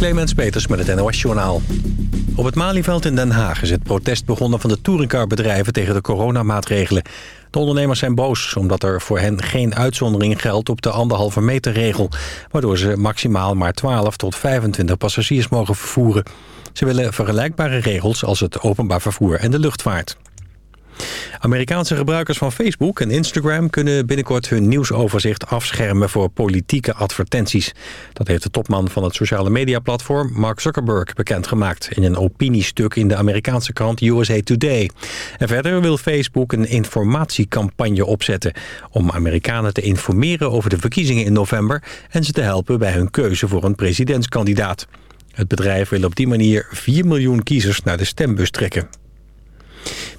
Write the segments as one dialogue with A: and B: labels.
A: Clemens Peters met het NOS Journaal. Op het Malieveld in Den Haag is het protest begonnen van de touringcarbedrijven tegen de coronamaatregelen. De ondernemers zijn boos omdat er voor hen geen uitzondering geldt op de anderhalve meter regel. Waardoor ze maximaal maar 12 tot 25 passagiers mogen vervoeren. Ze willen vergelijkbare regels als het openbaar vervoer en de luchtvaart. Amerikaanse gebruikers van Facebook en Instagram kunnen binnenkort hun nieuwsoverzicht afschermen voor politieke advertenties. Dat heeft de topman van het sociale mediaplatform Mark Zuckerberg bekendgemaakt in een opiniestuk in de Amerikaanse krant USA Today. En verder wil Facebook een informatiecampagne opzetten om Amerikanen te informeren over de verkiezingen in november en ze te helpen bij hun keuze voor een presidentskandidaat. Het bedrijf wil op die manier 4 miljoen kiezers naar de stembus trekken.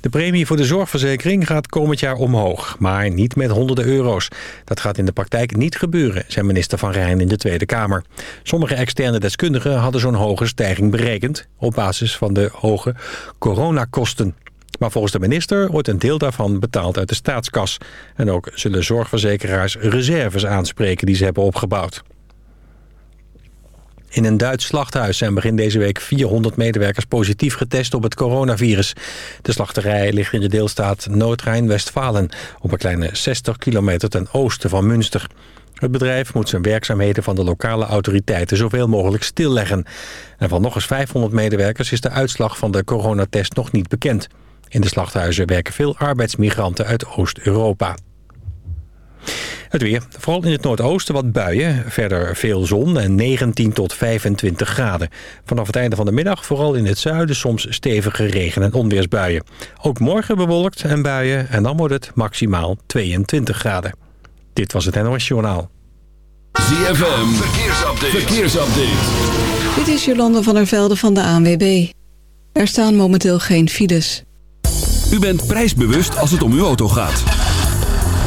A: De premie voor de zorgverzekering gaat komend jaar omhoog, maar niet met honderden euro's. Dat gaat in de praktijk niet gebeuren, zei minister Van Rijn in de Tweede Kamer. Sommige externe deskundigen hadden zo'n hoge stijging berekend... op basis van de hoge coronakosten. Maar volgens de minister wordt een deel daarvan betaald uit de staatskas. En ook zullen zorgverzekeraars reserves aanspreken die ze hebben opgebouwd. In een Duits slachthuis zijn begin deze week 400 medewerkers positief getest op het coronavirus. De slachterij ligt in de deelstaat Noord-Rijn-Westfalen... op een kleine 60 kilometer ten oosten van Münster. Het bedrijf moet zijn werkzaamheden van de lokale autoriteiten zoveel mogelijk stilleggen. En van nog eens 500 medewerkers is de uitslag van de coronatest nog niet bekend. In de slachthuizen werken veel arbeidsmigranten uit Oost-Europa. Het weer. Vooral in het noordoosten wat buien. Verder veel zon en 19 tot 25 graden. Vanaf het einde van de middag vooral in het zuiden soms stevige regen- en onweersbuien. Ook morgen bewolkt en buien en dan wordt het maximaal 22 graden. Dit was het NOS Journaal.
B: ZFM. Verkeersupdate. Verkeersupdate.
C: Dit is Jolande van der Velde van de ANWB. Er staan momenteel geen files.
B: U bent prijsbewust als het om uw auto gaat.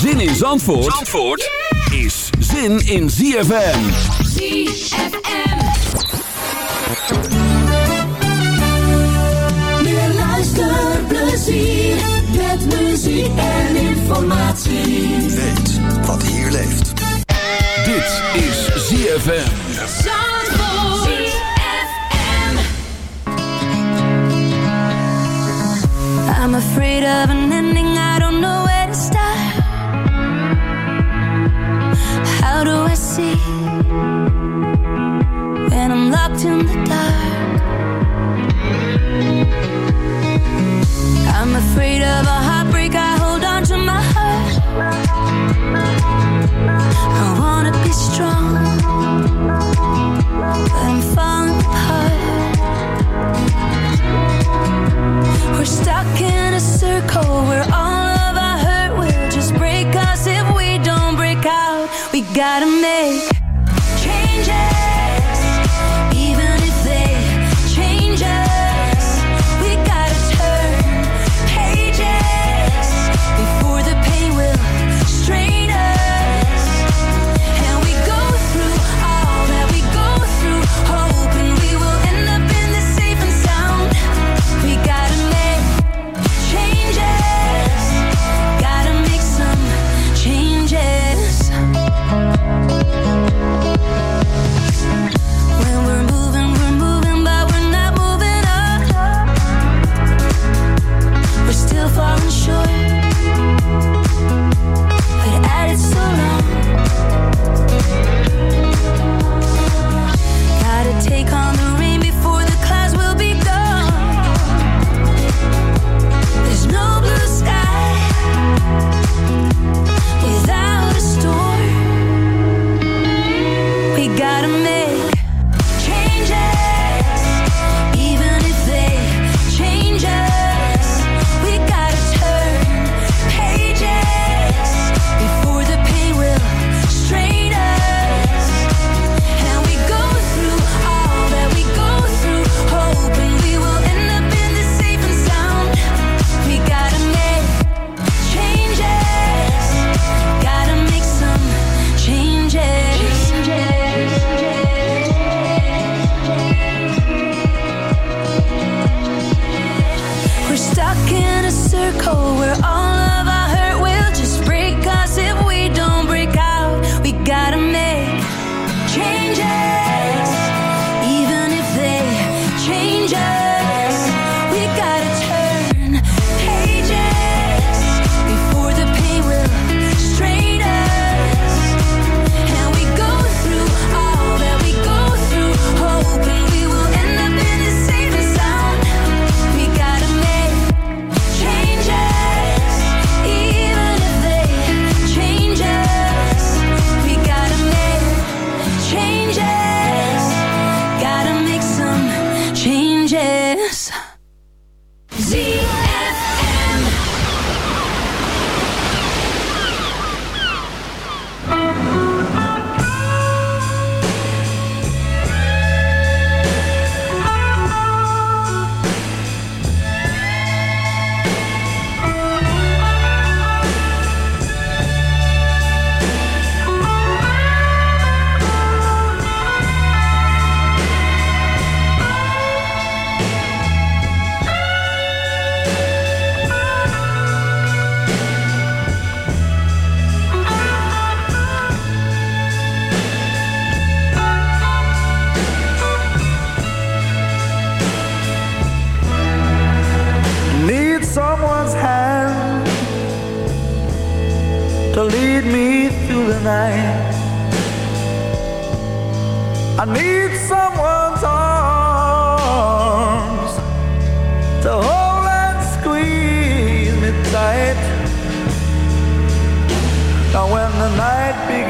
B: Zin in Zandvoort, Zandvoort is zin in ZFM.
D: ZFM. Meer luisterplezier met muziek en informatie.
E: Weet wat hier leeft.
B: Dit is ZFM.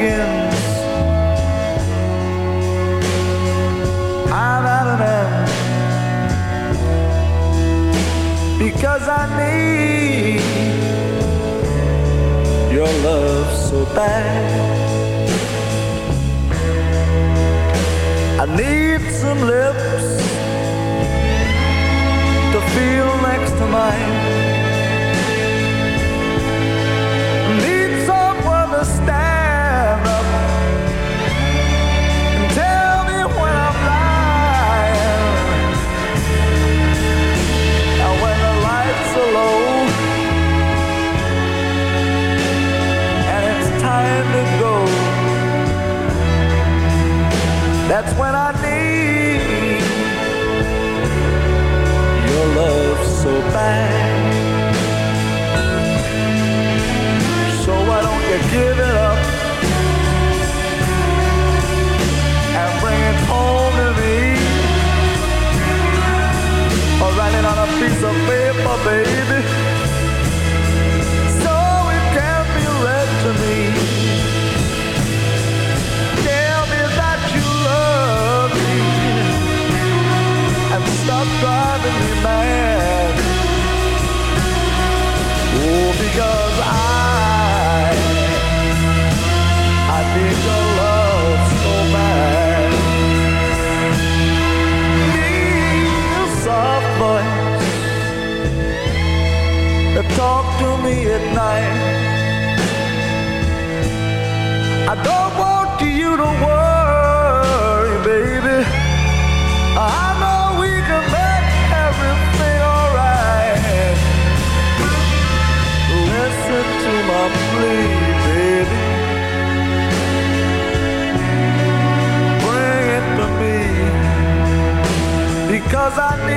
F: Begins, I'm at an end because I need your love so bad. I need some lips to feel next to mine. That's when I need your love so bad. So why don't you give it up and bring it home to me? Or write it on a piece of paper, baby. Because I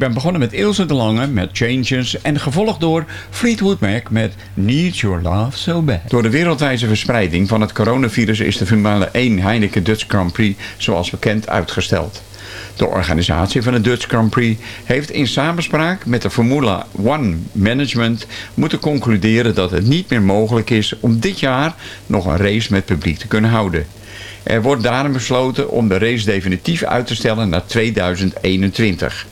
G: ben begonnen met Ilse de Lange met Changes en gevolgd door Fleetwood Mac met Need Your Love So Bad. Door de wereldwijze verspreiding van het coronavirus is de Formule 1 Heineken Dutch Grand Prix zoals bekend uitgesteld. De organisatie van de Dutch Grand Prix heeft in samenspraak met de Formula 1 Management moeten concluderen dat het niet meer mogelijk is om dit jaar nog een race met publiek te kunnen houden. Er wordt daarom besloten om de race definitief uit te stellen naar 2021.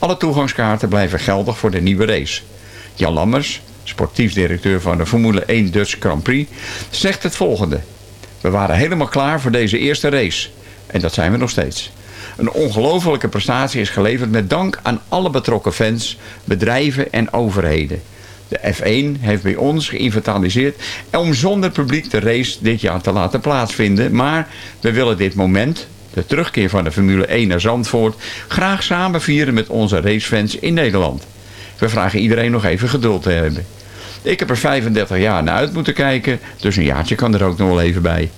G: Alle toegangskaarten blijven geldig voor de nieuwe race. Jan Lammers, sportief directeur van de Formule 1 Dutch Grand Prix, zegt het volgende. We waren helemaal klaar voor deze eerste race. En dat zijn we nog steeds. Een ongelofelijke prestatie is geleverd met dank aan alle betrokken fans, bedrijven en overheden. De F1 heeft bij ons geïnventariseerd om zonder publiek de race dit jaar te laten plaatsvinden. Maar we willen dit moment, de terugkeer van de Formule 1 naar Zandvoort, graag samen vieren met onze racefans in Nederland. We vragen iedereen nog even geduld te hebben. Ik heb er 35 jaar naar uit moeten kijken, dus een jaartje kan er ook nog wel even bij.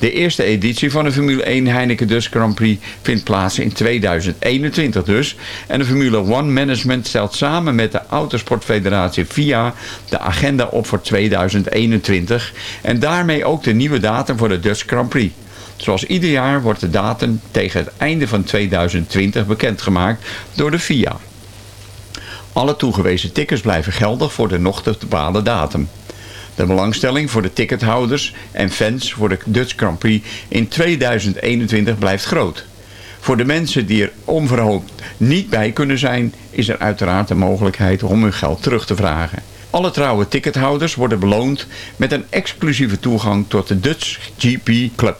G: De eerste editie van de Formule 1 Heineken Dutch Grand Prix vindt plaats in 2021 dus. En de Formule 1 Management stelt samen met de Autosportfederatie FIA de agenda op voor 2021. En daarmee ook de nieuwe datum voor de Dutch Grand Prix. Zoals ieder jaar wordt de datum tegen het einde van 2020 bekendgemaakt door de FIA. Alle toegewezen tickets blijven geldig voor de nog te bepalen datum. De belangstelling voor de tickethouders en fans voor de Dutch Grand Prix in 2021 blijft groot. Voor de mensen die er onverhoopt niet bij kunnen zijn, is er uiteraard de mogelijkheid om hun geld terug te vragen. Alle trouwe tickethouders worden beloond met een exclusieve toegang tot de Dutch GP Club.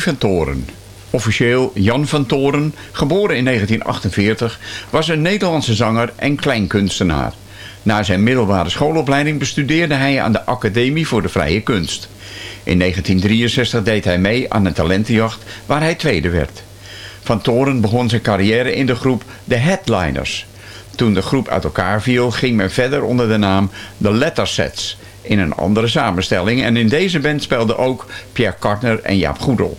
G: Van Toren, officieel Jan van Toren, geboren in 1948, was een Nederlandse zanger en kleinkunstenaar. Na zijn middelbare schoolopleiding bestudeerde hij aan de Academie voor de Vrije Kunst. In 1963 deed hij mee aan een talentenjacht waar hij tweede werd. Van Toren begon zijn carrière in de groep The Headliners. Toen de groep uit elkaar viel, ging men verder onder de naam The Lettersets in een andere samenstelling en in deze band speelden ook Pierre Kartner en Jaap Goedel.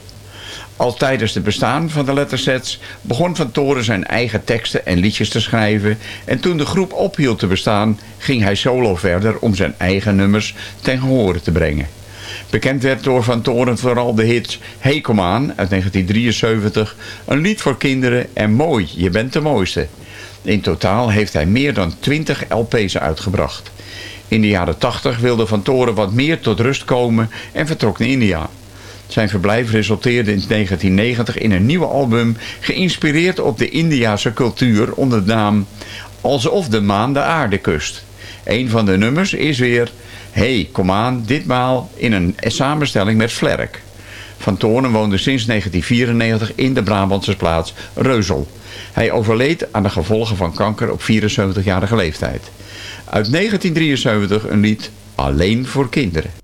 G: Al tijdens het bestaan van de lettersets begon Van Toren zijn eigen teksten en liedjes te schrijven en toen de groep ophield te bestaan ging hij solo verder om zijn eigen nummers ten gehore te brengen. Bekend werd door Van Toren vooral de hits Hey Kom Aan uit 1973, Een lied voor kinderen en Mooi, je bent de mooiste. In totaal heeft hij meer dan 20 LP's uitgebracht. In de jaren 80 wilde Van Toren wat meer tot rust komen en vertrok naar India. Zijn verblijf resulteerde in 1990 in een nieuw album... geïnspireerd op de Indiase cultuur onder de naam... Alsof de maan de aarde kust. Een van de nummers is weer... Hey, kom aan, ditmaal in een samenstelling met Flerk. Van Toornen woonde sinds 1994 in de Brabantse plaats Reuzel. Hij overleed aan de gevolgen van kanker op 74-jarige leeftijd. Uit 1973 een lied Alleen voor kinderen.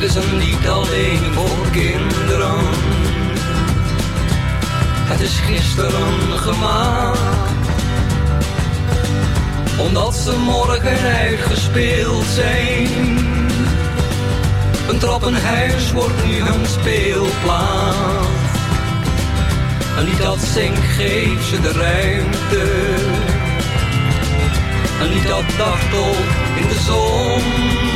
H: Dit is een lied alleen voor kinderen. Het is gisteren gemaakt. Omdat ze morgen uitgespeeld zijn. Een trappenhuis wordt nu hun speelplaats. Een lied dat zingt geeft ze de ruimte. Een lied dat dartelt in de zon.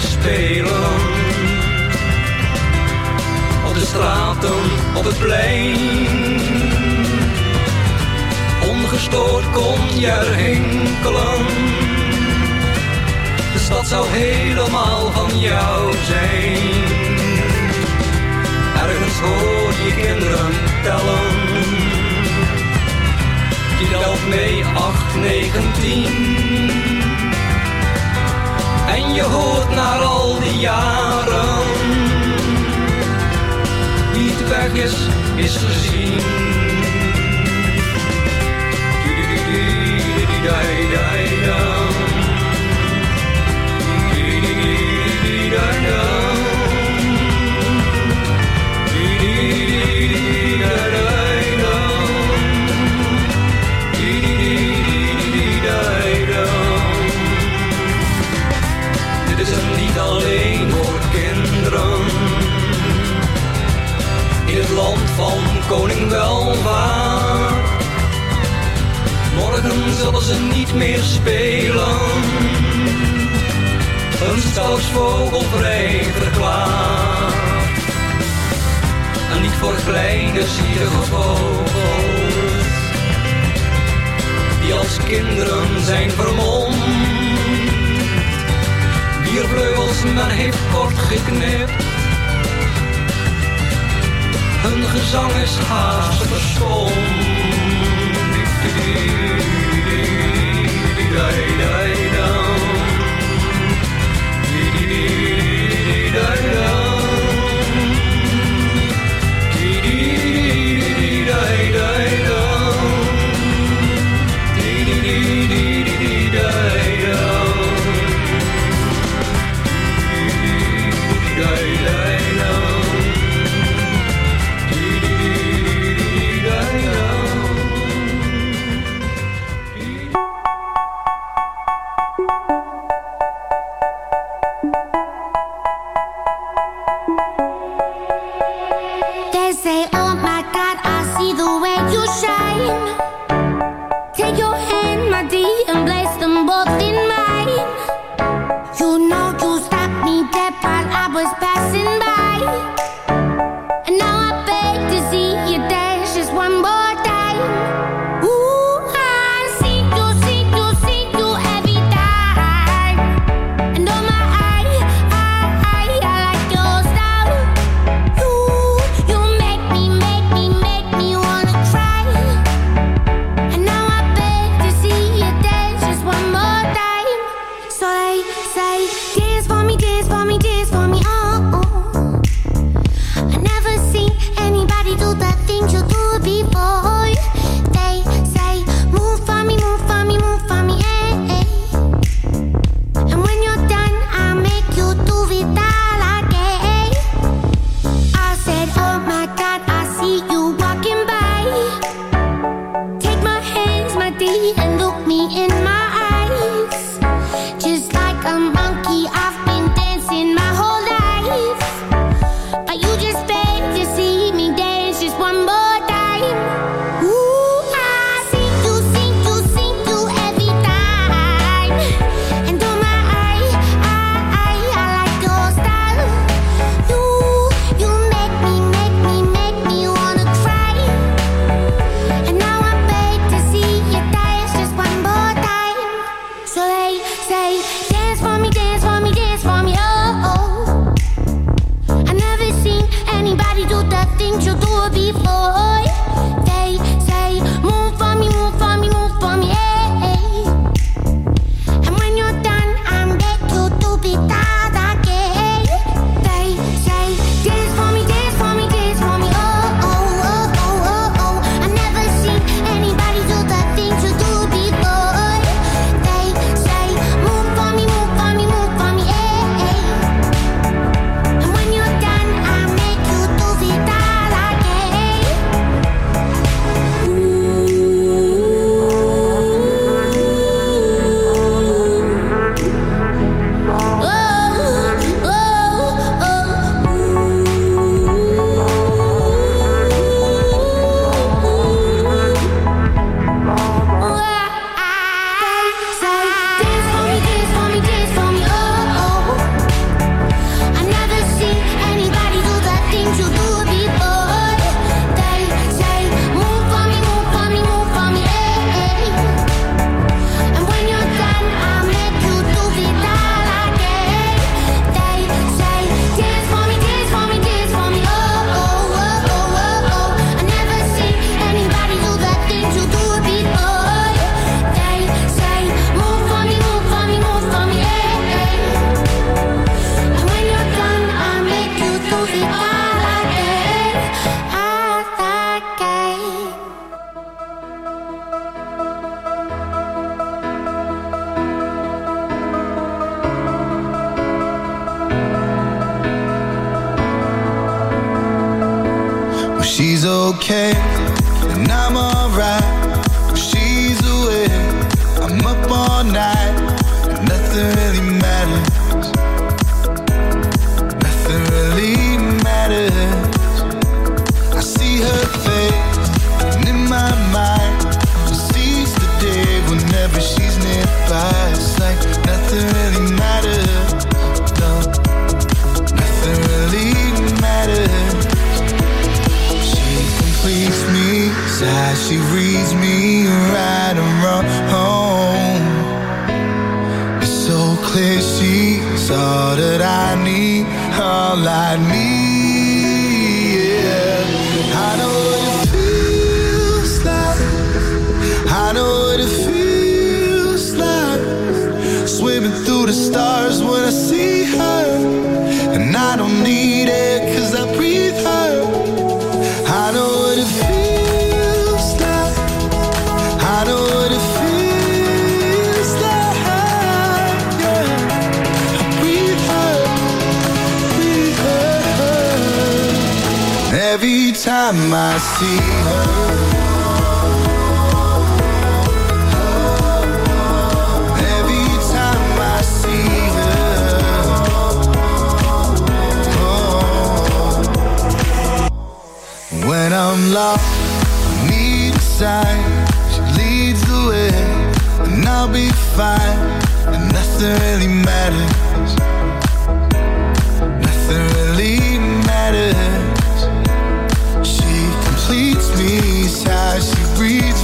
H: Spelen. Op de straten, op het plein. Ongestoord kon je er hinkelen. De stad zou helemaal van jou zijn. Ergens hoor je kinderen tellen. Je telt mee 8, 9, 10. En je hoort naar al die jaren. Wie het weg is, is gezien. Land van koning welvaart. Ze niet meer spelen. Een stadsvogel vrij verklaard. En niet voor kleine zielige vogels. Die als kinderen zijn vermomd. Wier vleugels men heeft kort geknipt. Hun gezang is haast verstomd.
I: day. time I see her When I'm lost, I need a sign. She leads the way, and I'll be fine. And nothing really matters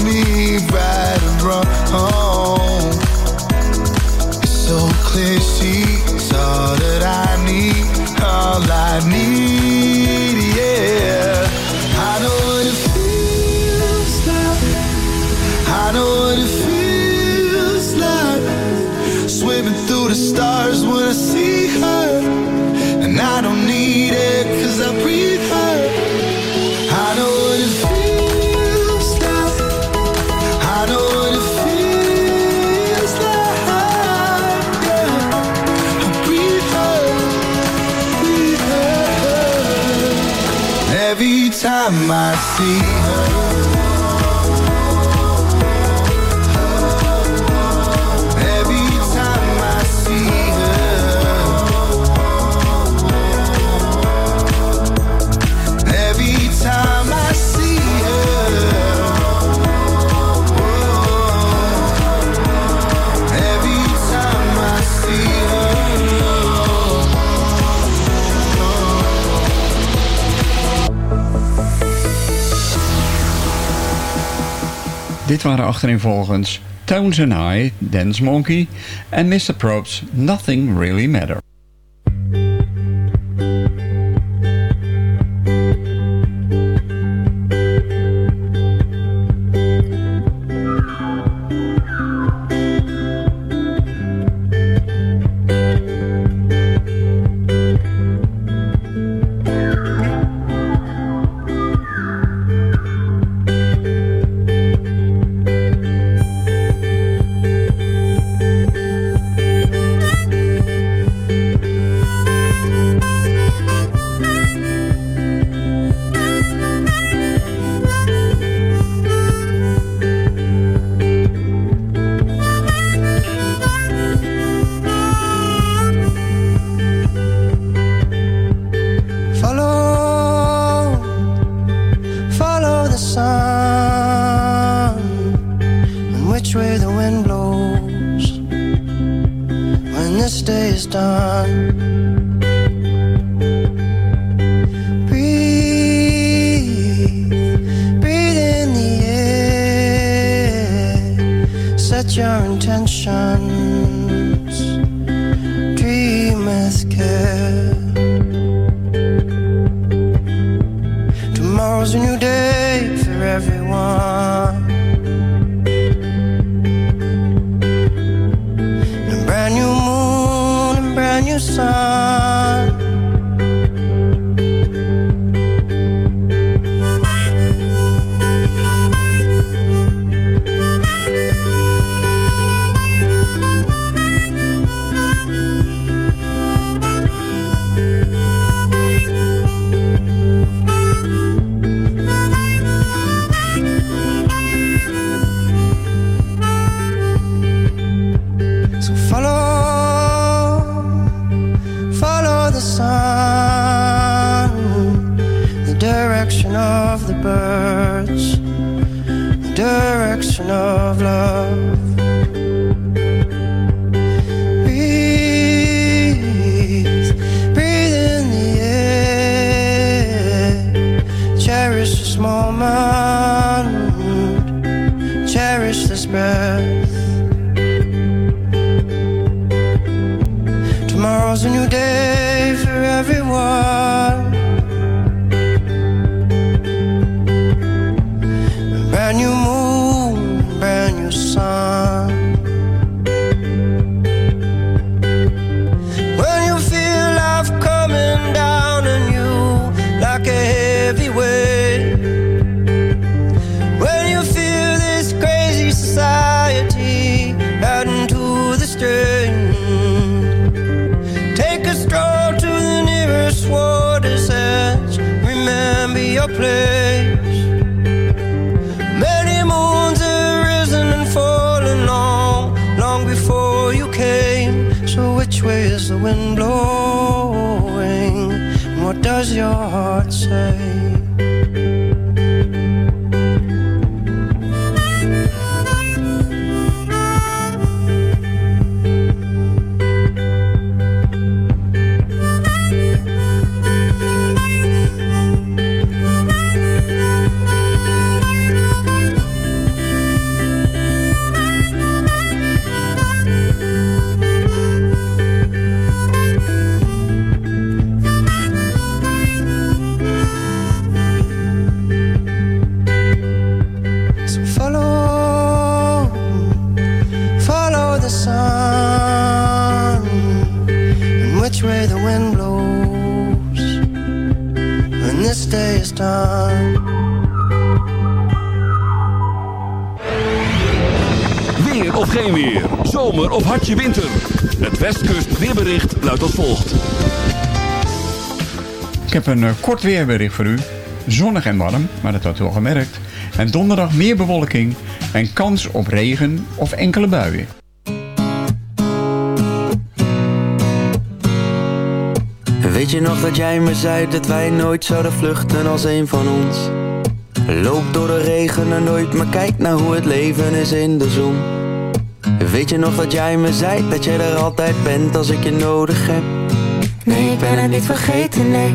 I: me right or wrong. It's so clear she's all that I need, all I need. my seat
G: Dit waren achtereenvolgens Tones and I, Dance Monkey en Mr. Probes, Nothing Really Matter. Een eh, kort weerbericht voor u. Zonnig en warm, maar dat had u al gemerkt. En donderdag meer bewolking en kans op regen of enkele buien.
J: Weet je nog dat jij me zei dat wij nooit zouden vluchten als een van ons? Loop door de regen en nooit, maar kijk naar hoe het leven is in de zon. Weet je nog dat jij me zei dat jij er altijd bent als ik je nodig heb?
K: Nee, ik ben het niet vergeten, nee.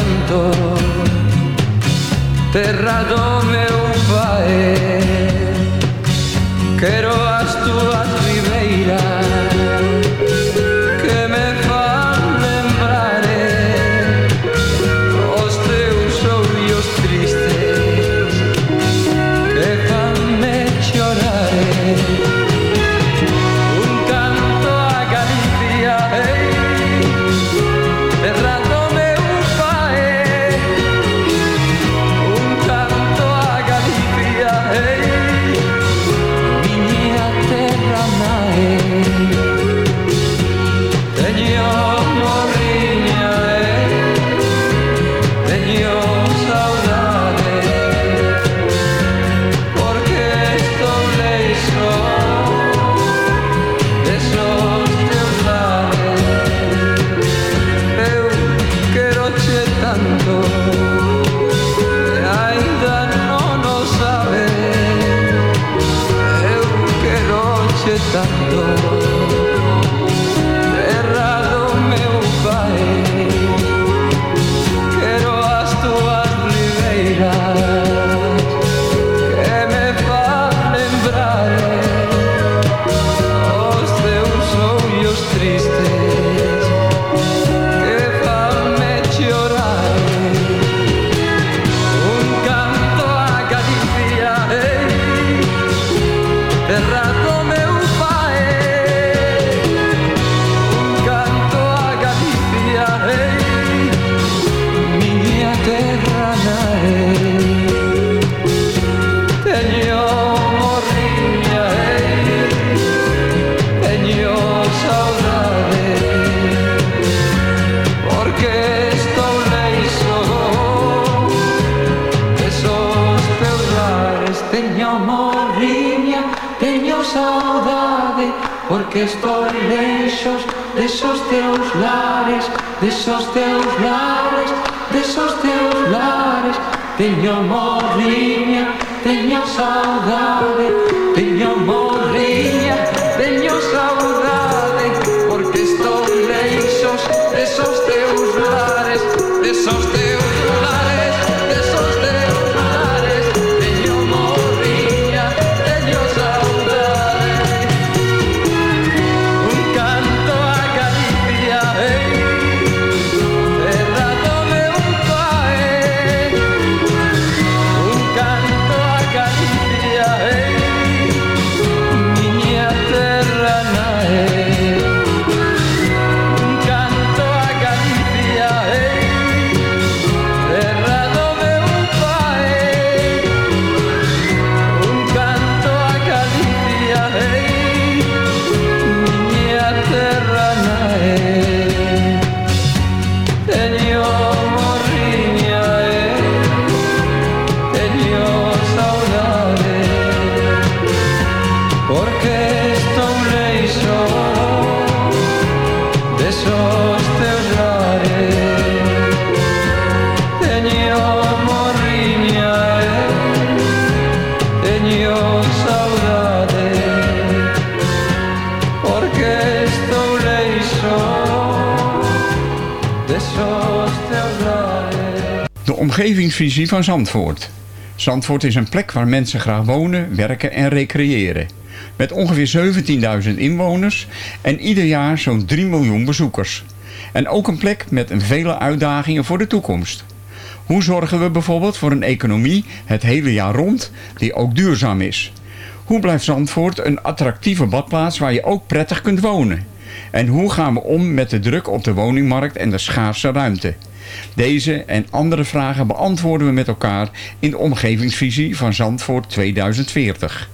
K: canto terra dove un
D: paese omgevingsvisie van Zandvoort. Zandvoort is een plek waar mensen graag wonen, werken en recreëren. Met ongeveer 17.000 inwoners en ieder jaar zo'n 3 miljoen bezoekers. En ook een plek met een vele uitdagingen voor de toekomst. Hoe zorgen we bijvoorbeeld voor een economie het hele jaar rond die ook duurzaam is? Hoe blijft Zandvoort een attractieve badplaats waar je ook prettig kunt wonen? En hoe gaan we om met de druk op de woningmarkt en de schaarse ruimte? Deze en andere vragen beantwoorden we met elkaar in de omgevingsvisie van Zandvoort 2040.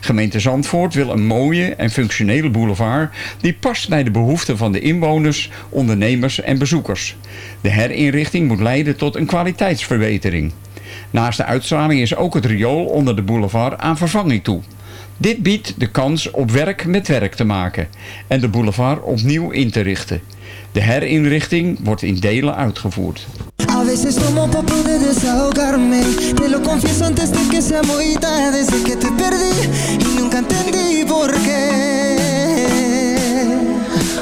D: Gemeente Zandvoort wil een mooie en functionele boulevard die past bij de behoeften van de inwoners, ondernemers en bezoekers. De herinrichting moet leiden tot een kwaliteitsverbetering. Naast de uitstraling is ook het riool onder de boulevard aan vervanging toe.
G: Dit biedt de kans op werk met werk te maken en de boulevard opnieuw in te richten. De herinrichting wordt in delen uitgevoerd.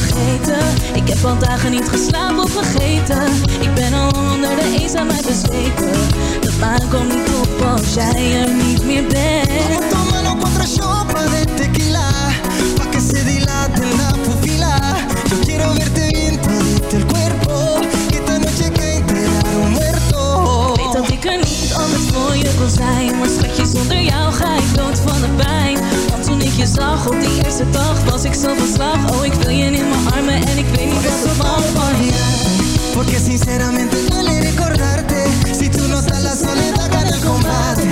L: vergeten. Ik heb al dagen niet geslapen of vergeten. Ik ben al onder de eenzaamheid bezweken. De maan komt niet op als jij er niet meer bent.
M: Tómalo contra sopa de tequila. Pa que se dilate la pupila Yo quiero verte bien todito el cuerpo. Que esta noche que enterar un muerto.
L: Weet dat ik er niet anders voor je kon zijn. Maar schatje, zonder jou ga ik dood van de pijn toen ik je zag op die eerste dag Was ik zo van slag. Oh, ik wil je in mijn armen en ik weet niet wat het mag van je.
M: Porque sinceramente duele recordarte. Si tú no estás la soledad gana el combate.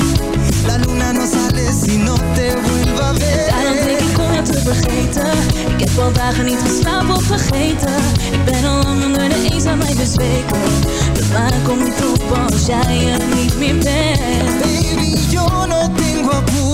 M: La luna no sale si no te vuelva a
L: Daarom denk
M: ver
L: ik om jou te vergeten. Ik heb al dagen niet geslapen of vergeten. Ik ben al lang onder de eenzaamheid bezweken. De maan komt niet op als jij er niet meer bent.
M: Baby, yo no tengo apuro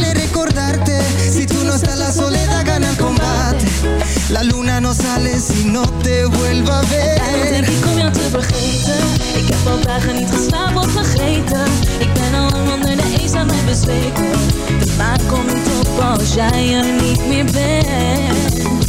M: La luna no sale si no te vuelva a
L: Daarom denk
M: ver
L: ik om jou te vergeten Ik heb al dagen niet geslapen of vergeten Ik ben al lang onder de eenzaamheid bezweken De maan komt op als jij er niet meer bent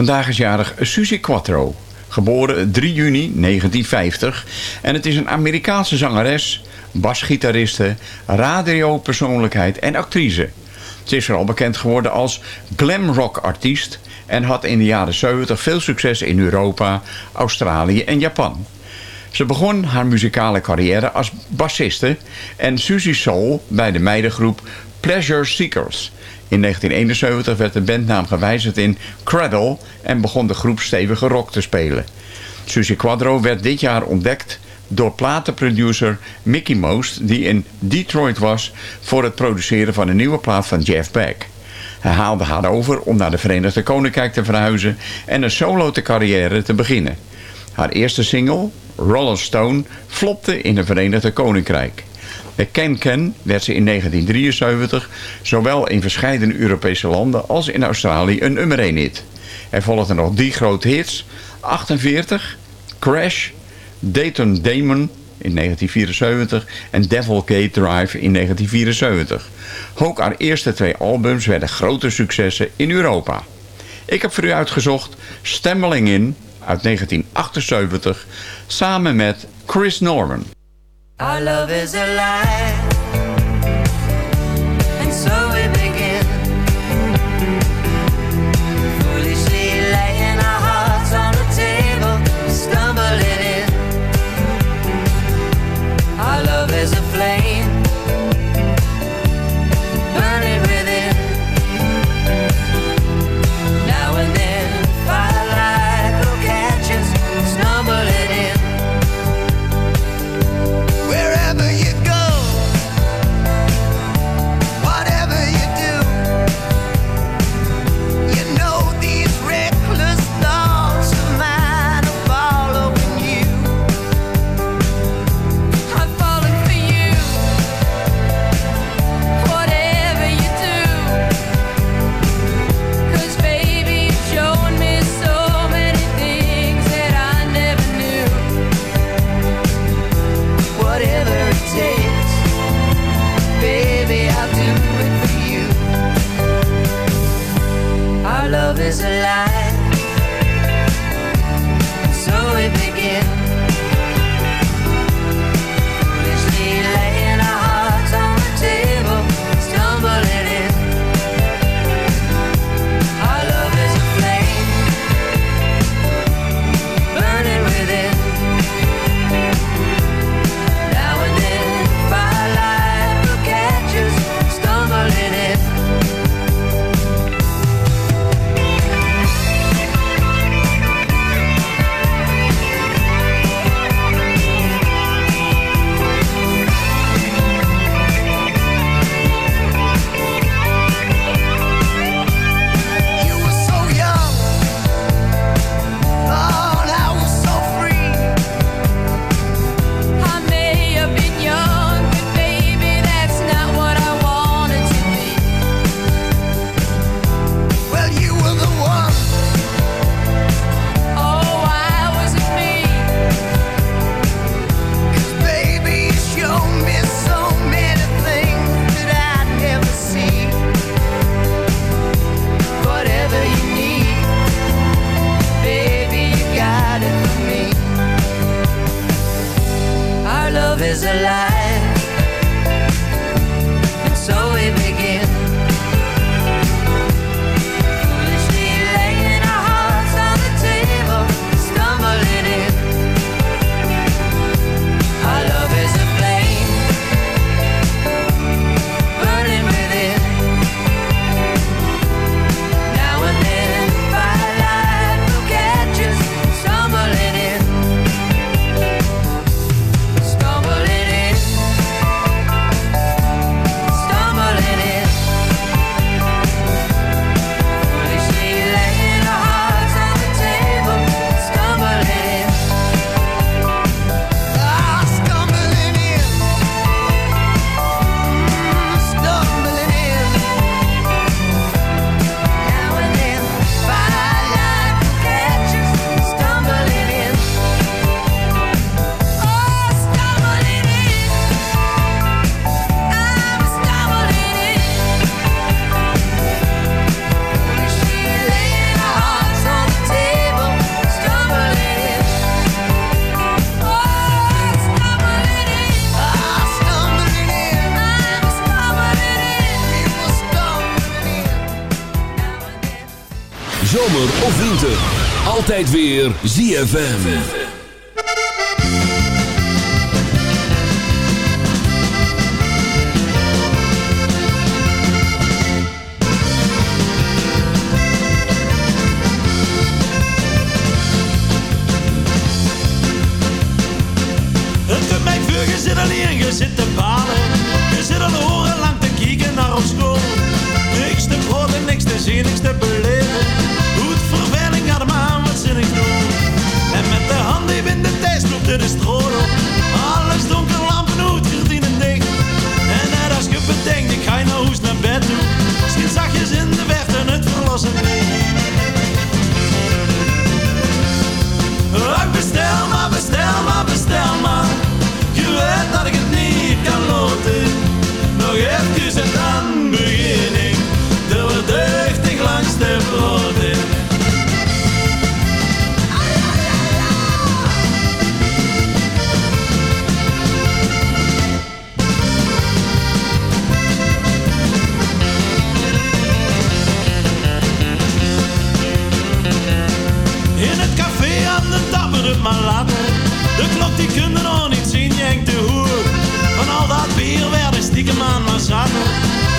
G: Vandaag is jarig Suzy Quattro, geboren 3 juni 1950. En het is een Amerikaanse zangeres, basgitariste, radiopersoonlijkheid en actrice. Ze is vooral bekend geworden als glamrock artiest en had in de jaren 70 veel succes in Europa, Australië en Japan. Ze begon haar muzikale carrière als bassiste en Suzy Soul bij de meidengroep Pleasure Seekers. In 1971 werd de bandnaam gewijzigd in Cradle en begon de groep stevige rock te spelen. Suzy Quadro werd dit jaar ontdekt door platenproducer Mickey Most... die in Detroit was voor het produceren van een nieuwe plaat van Jeff Beck. Hij haalde haar over om naar de Verenigde Koninkrijk te verhuizen... en een solo te carrière te beginnen. Haar eerste single, Rolling Stone, flopte in het Verenigde Koninkrijk. Met Ken Ken werd ze in 1973 zowel in verschillende Europese landen als in Australië een nummer 1 hit. Er volgden nog drie grote hits, 48, Crash, Dayton Damon in 1974 en Devil Gate Drive in 1974. Ook haar eerste twee albums werden grote successen in Europa. Ik heb voor u uitgezocht Stammeling In uit 1978 samen met Chris Norman.
N: Our love is a lie,
B: Tijd weer ZFM.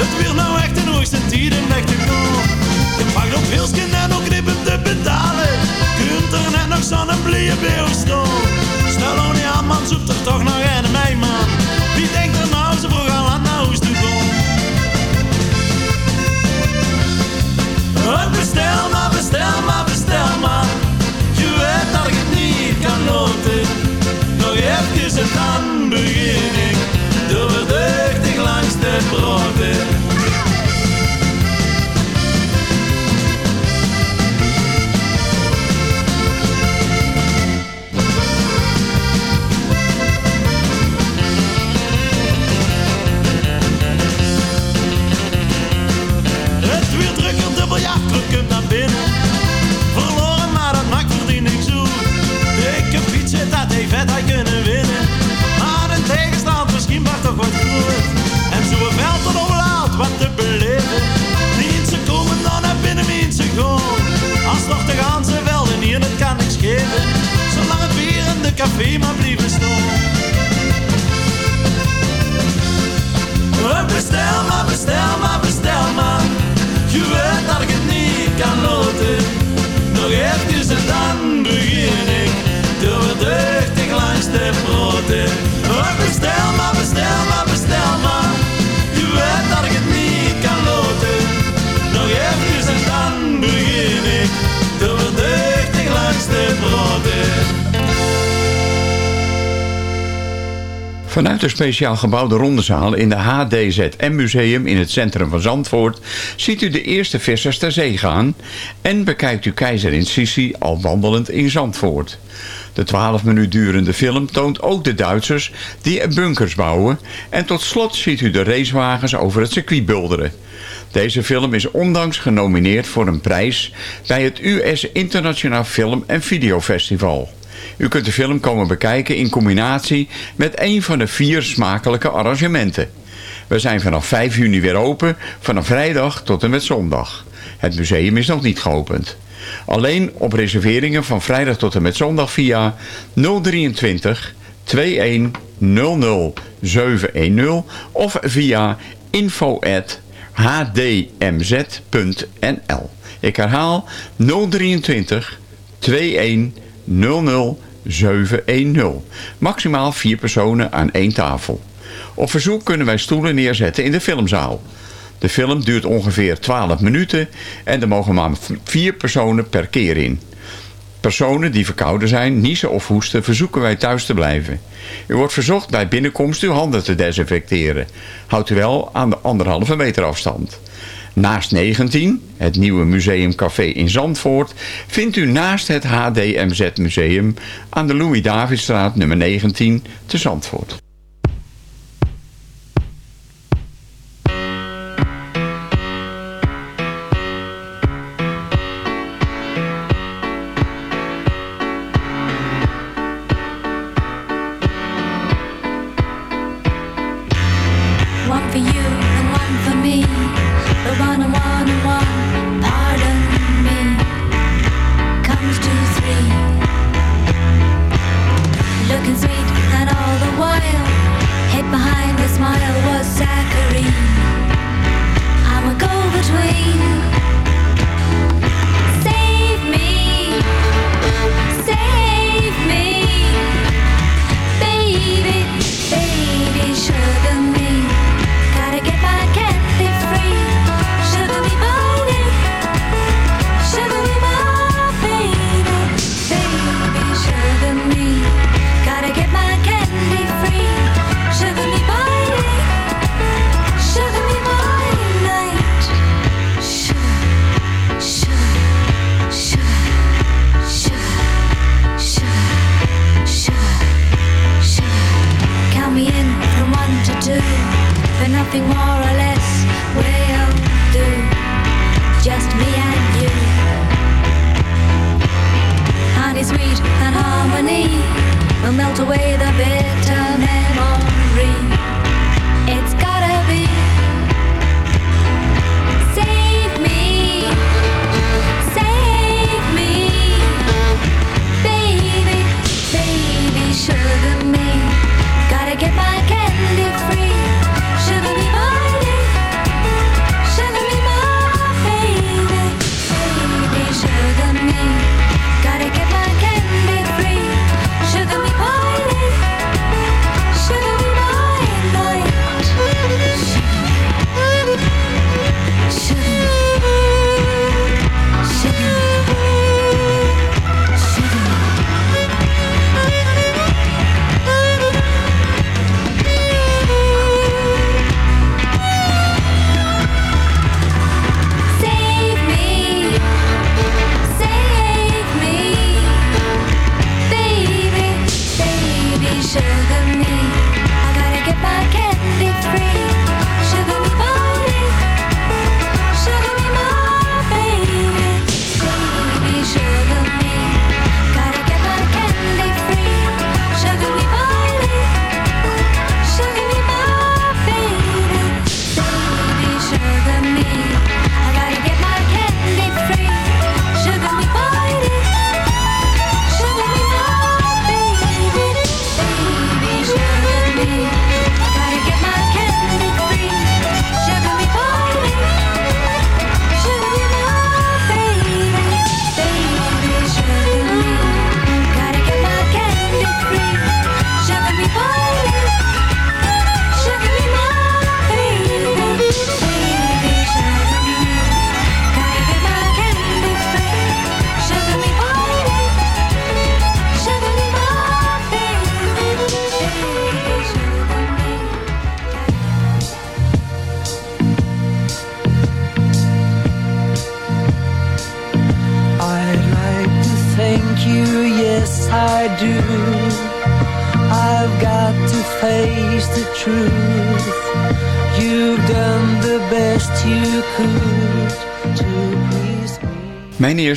O: Het weer nou echt de hoogste tieren echt de koel. Je pakt op wilsken en ook knippen te betalen. Kunt er net nog zo'n blije beelstoel. Stel oh die man, zoekt er toch nog een mij, man. café maar blijven staan. Bestel maar, bestel maar, bestel maar. Je weet dat ik het niet kan lopen.
G: Vanuit de speciaal gebouwde rondezaal in de HDZM Museum in het centrum van Zandvoort ziet u de eerste vissers ter zee gaan en bekijkt u keizerin Sissi al wandelend in Zandvoort. De 12 minuut durende film toont ook de Duitsers die bunkers bouwen en tot slot ziet u de racewagens over het circuit bulderen. Deze film is ondanks genomineerd voor een prijs bij het US Internationaal Film en Videofestival.
P: U kunt de film komen bekijken in combinatie met een van de vier smakelijke arrangementen. We zijn vanaf 5 juni weer open, vanaf vrijdag tot en met zondag. Het museum is nog niet geopend. Alleen op reserveringen van vrijdag tot en met zondag via 023 2100 of via info hdmz.nl. Ik herhaal 023 21 00710. Maximaal vier personen aan één tafel. Op verzoek kunnen wij stoelen neerzetten in de filmzaal. De film duurt ongeveer 12 minuten en er mogen maar vier personen per keer in. Personen die verkouden zijn, niezen of hoesten, verzoeken wij thuis te blijven. U wordt verzocht bij binnenkomst uw handen te desinfecteren. Houdt u wel aan de anderhalve meter afstand. Naast 19, het nieuwe museumcafé in Zandvoort, vindt u naast het HDMZ-museum aan de Louis-Davidstraat nummer 19 te Zandvoort. faded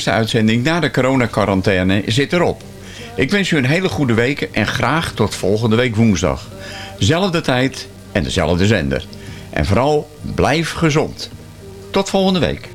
P: eerste uitzending na de coronacarantaine zit erop.
N: Ik wens u een hele goede week en graag tot volgende week woensdag. Zelfde tijd en dezelfde zender. En vooral blijf gezond. Tot volgende week.